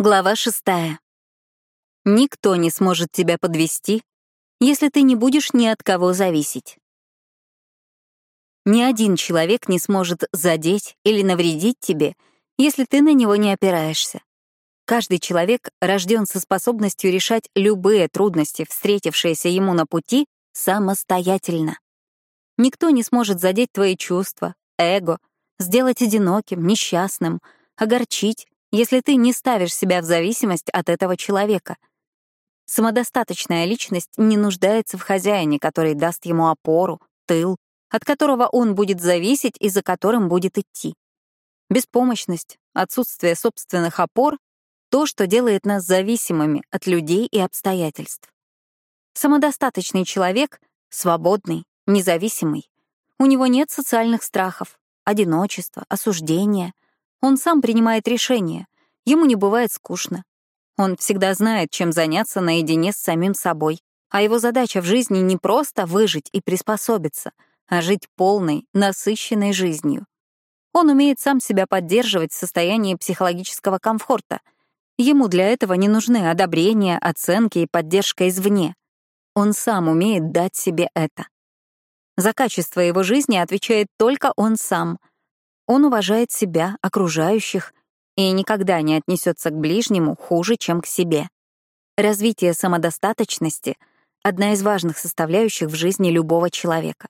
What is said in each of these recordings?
Глава шестая. Никто не сможет тебя подвести, если ты не будешь ни от кого зависеть. Ни один человек не сможет задеть или навредить тебе, если ты на него не опираешься. Каждый человек рожден со способностью решать любые трудности, встретившиеся ему на пути, самостоятельно. Никто не сможет задеть твои чувства, эго, сделать одиноким, несчастным, огорчить, если ты не ставишь себя в зависимость от этого человека. Самодостаточная личность не нуждается в хозяине, который даст ему опору, тыл, от которого он будет зависеть и за которым будет идти. Беспомощность, отсутствие собственных опор — то, что делает нас зависимыми от людей и обстоятельств. Самодостаточный человек — свободный, независимый. У него нет социальных страхов, одиночества, осуждения — он сам принимает решения, ему не бывает скучно. Он всегда знает, чем заняться наедине с самим собой, а его задача в жизни не просто выжить и приспособиться, а жить полной, насыщенной жизнью. Он умеет сам себя поддерживать в состоянии психологического комфорта. Ему для этого не нужны одобрения, оценки и поддержка извне. Он сам умеет дать себе это. За качество его жизни отвечает только он сам, он уважает себя, окружающих и никогда не отнесется к ближнему хуже, чем к себе. Развитие самодостаточности — одна из важных составляющих в жизни любого человека.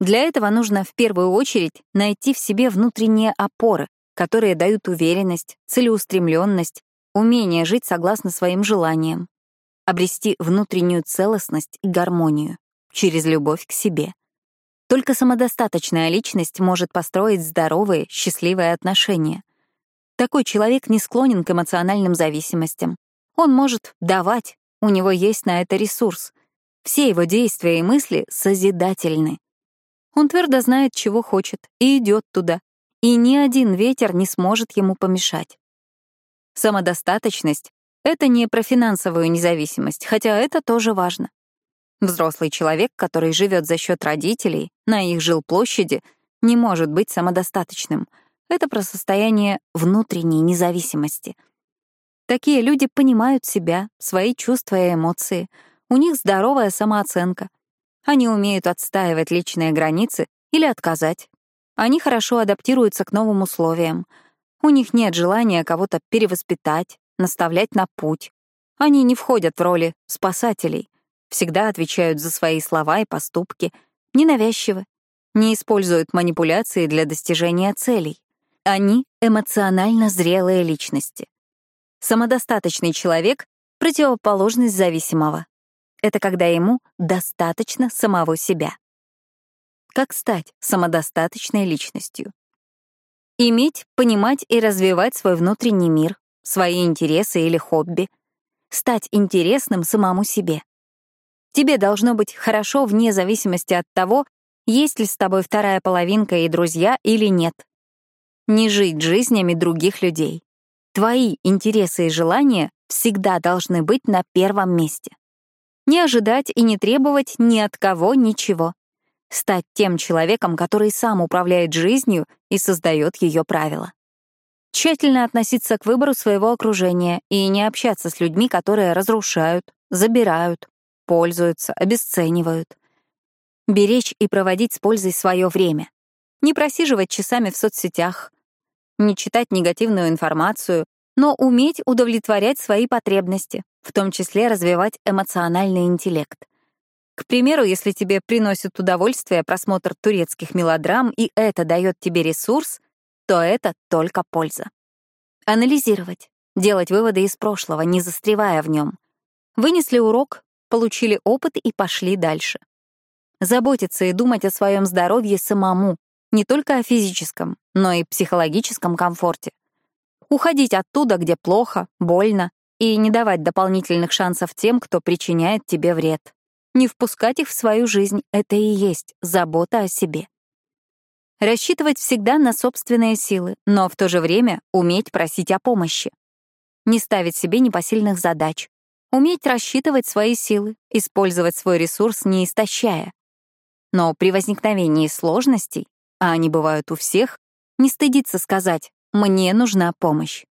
Для этого нужно в первую очередь найти в себе внутренние опоры, которые дают уверенность, целеустремленность, умение жить согласно своим желаниям, обрести внутреннюю целостность и гармонию через любовь к себе — только самодостаточная личность может построить здоровые, счастливые отношения. Такой человек не склонен к эмоциональным зависимостям. Он может давать, у него есть на это ресурс. Все его действия и мысли созидательны. Он твердо знает, чего хочет, и идет туда, и ни один ветер не сможет ему помешать. Самодостаточность — это не про финансовую независимость, хотя это тоже важно. Взрослый человек, который живет за счет родителей, на их жилплощади, не может быть самодостаточным. Это про состояние внутренней независимости. Такие люди понимают себя, свои чувства и эмоции. У них здоровая самооценка. Они умеют отстаивать личные границы или отказать. Они хорошо адаптируются к новым условиям. У них нет желания кого-то перевоспитать, наставлять на путь. Они не входят в роли спасателей всегда отвечают за свои слова и поступки, ненавязчивы, не используют манипуляции для достижения целей. Они — эмоционально зрелые личности. Самодостаточный человек — противоположность зависимого. Это когда ему достаточно самого себя. Как стать самодостаточной личностью? Иметь, понимать и развивать свой внутренний мир, свои интересы или хобби. Стать интересным самому себе. Тебе должно быть хорошо вне зависимости от того, есть ли с тобой вторая половинка и друзья или нет. Не жить жизнями других людей. Твои интересы и желания всегда должны быть на первом месте. Не ожидать и не требовать ни от кого ничего. Стать тем человеком, который сам управляет жизнью и создает ее правила. Тщательно относиться к выбору своего окружения и не общаться с людьми, которые разрушают, забирают, пользуются, обесценивают. Беречь и проводить с пользой свое время. Не просиживать часами в соцсетях. Не читать негативную информацию, но уметь удовлетворять свои потребности, в том числе развивать эмоциональный интеллект. К примеру, если тебе приносит удовольствие просмотр турецких мелодрам, и это дает тебе ресурс, то это только польза. Анализировать, делать выводы из прошлого, не застревая в нем. Вынесли урок, получили опыт и пошли дальше. Заботиться и думать о своем здоровье самому, не только о физическом, но и психологическом комфорте. Уходить оттуда, где плохо, больно, и не давать дополнительных шансов тем, кто причиняет тебе вред. Не впускать их в свою жизнь — это и есть забота о себе. Рассчитывать всегда на собственные силы, но в то же время уметь просить о помощи. Не ставить себе непосильных задач, Уметь рассчитывать свои силы, использовать свой ресурс, не истощая. Но при возникновении сложностей, а они бывают у всех, не стыдиться сказать «мне нужна помощь».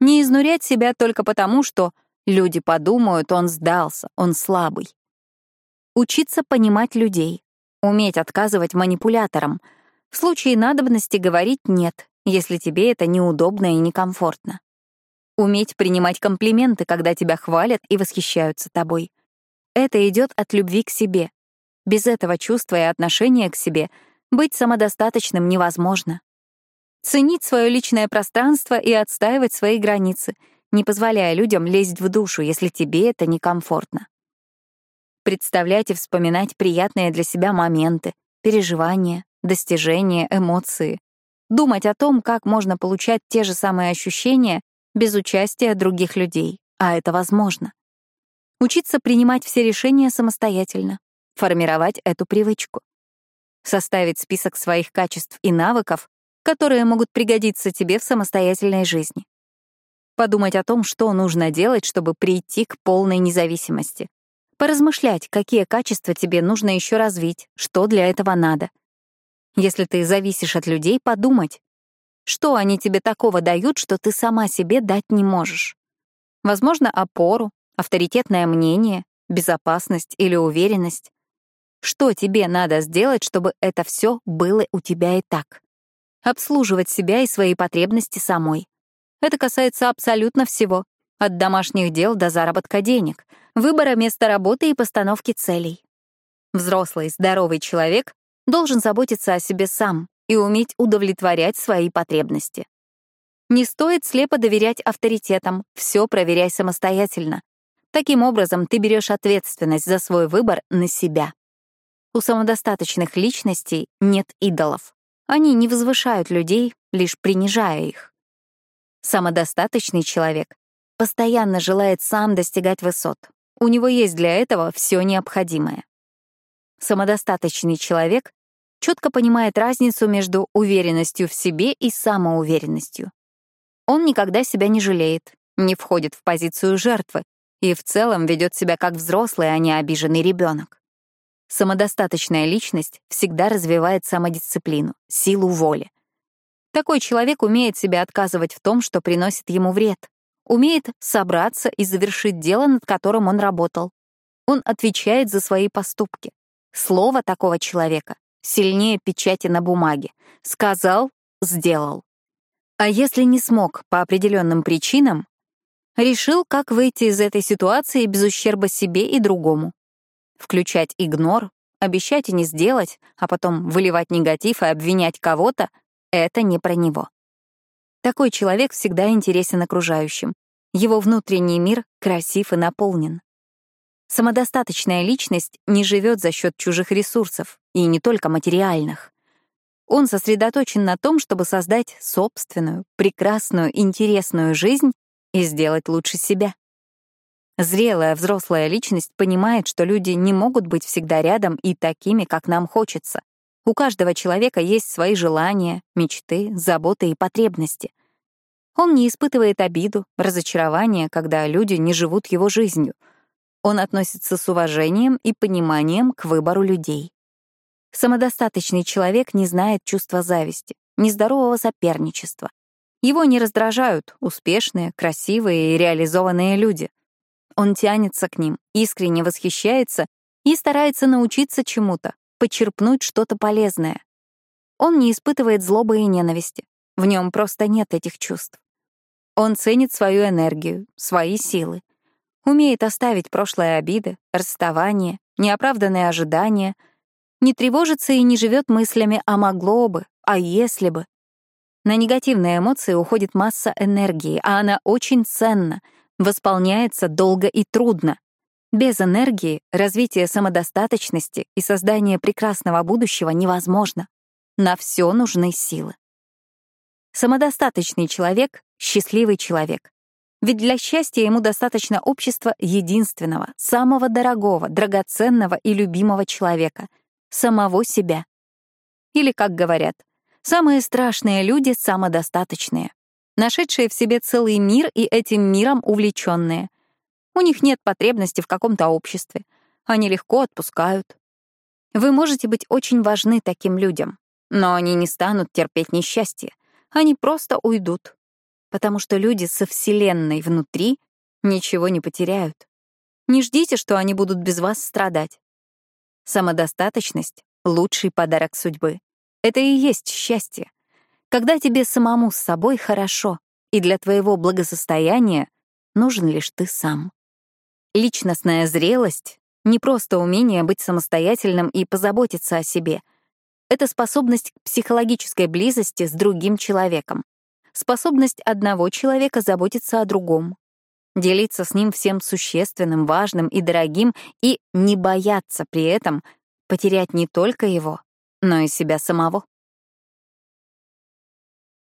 Не изнурять себя только потому, что люди подумают, он сдался, он слабый. Учиться понимать людей, уметь отказывать манипуляторам. В случае надобности говорить «нет», если тебе это неудобно и некомфортно. Уметь принимать комплименты, когда тебя хвалят и восхищаются тобой. Это идет от любви к себе. Без этого чувства и отношения к себе быть самодостаточным невозможно. Ценить свое личное пространство и отстаивать свои границы, не позволяя людям лезть в душу, если тебе это некомфортно. Представлять и вспоминать приятные для себя моменты, переживания, достижения, эмоции. Думать о том, как можно получать те же самые ощущения без участия других людей, а это возможно. Учиться принимать все решения самостоятельно, формировать эту привычку. Составить список своих качеств и навыков, которые могут пригодиться тебе в самостоятельной жизни. Подумать о том, что нужно делать, чтобы прийти к полной независимости. Поразмышлять, какие качества тебе нужно еще развить, что для этого надо. Если ты зависишь от людей, подумать, что они тебе такого дают, что ты сама себе дать не можешь. Возможно, опору, авторитетное мнение, безопасность или уверенность. Что тебе надо сделать, чтобы это все было у тебя и так? Обслуживать себя и свои потребности самой. Это касается абсолютно всего, от домашних дел до заработка денег, выбора места работы и постановки целей. Взрослый, здоровый человек должен заботиться о себе сам и уметь удовлетворять свои потребности. Не стоит слепо доверять авторитетам, все проверяй самостоятельно. Таким образом, ты берешь ответственность за свой выбор на себя. У самодостаточных личностей нет идолов. Они не возвышают людей, лишь принижая их. Самодостаточный человек постоянно желает сам достигать высот. У него есть для этого все необходимое. Самодостаточный человек четко понимает разницу между уверенностью в себе и самоуверенностью. Он никогда себя не жалеет, не входит в позицию жертвы и в целом ведет себя как взрослый, а не обиженный ребенок. Самодостаточная личность всегда развивает самодисциплину, силу воли. Такой человек умеет себя отказывать в том, что приносит ему вред, умеет собраться и завершить дело, над которым он работал. Он отвечает за свои поступки. Слово такого человека сильнее печати на бумаге. Сказал — сделал. А если не смог по определенным причинам, решил, как выйти из этой ситуации без ущерба себе и другому. Включать игнор, обещать и не сделать, а потом выливать негатив и обвинять кого-то — это не про него. Такой человек всегда интересен окружающим. Его внутренний мир красив и наполнен. Самодостаточная личность не живет за счет чужих ресурсов, и не только материальных. Он сосредоточен на том, чтобы создать собственную, прекрасную, интересную жизнь и сделать лучше себя. Зрелая взрослая личность понимает, что люди не могут быть всегда рядом и такими, как нам хочется. У каждого человека есть свои желания, мечты, заботы и потребности. Он не испытывает обиду, разочарование, когда люди не живут его жизнью — он относится с уважением и пониманием к выбору людей. Самодостаточный человек не знает чувства зависти, нездорового соперничества. Его не раздражают успешные, красивые и реализованные люди. Он тянется к ним, искренне восхищается и старается научиться чему-то, почерпнуть что-то полезное. Он не испытывает злобы и ненависти. В нем просто нет этих чувств. Он ценит свою энергию, свои силы, умеет оставить прошлые обиды, расставание, неоправданные ожидания, не тревожится и не живет мыслями «а могло бы», «а если бы». На негативные эмоции уходит масса энергии, а она очень ценна, восполняется долго и трудно. Без энергии развитие самодостаточности и создание прекрасного будущего невозможно. На все нужны силы. Самодостаточный человек — счастливый человек. Ведь для счастья ему достаточно общества единственного, самого дорогого, драгоценного и любимого человека — самого себя. Или, как говорят, самые страшные люди — самодостаточные, нашедшие в себе целый мир и этим миром увлеченные. У них нет потребности в каком-то обществе, они легко отпускают. Вы можете быть очень важны таким людям, но они не станут терпеть несчастье, они просто уйдут, потому что люди со Вселенной внутри ничего не потеряют. Не ждите, что они будут без вас страдать. Самодостаточность — лучший подарок судьбы. Это и есть счастье. Когда тебе самому с собой хорошо, и для твоего благосостояния нужен лишь ты сам. Личностная зрелость — не просто умение быть самостоятельным и позаботиться о себе. Это способность к психологической близости с другим человеком. Способность одного человека заботиться о другом. Делиться с ним всем существенным, важным и дорогим и не бояться при этом потерять не только его, но и себя самого.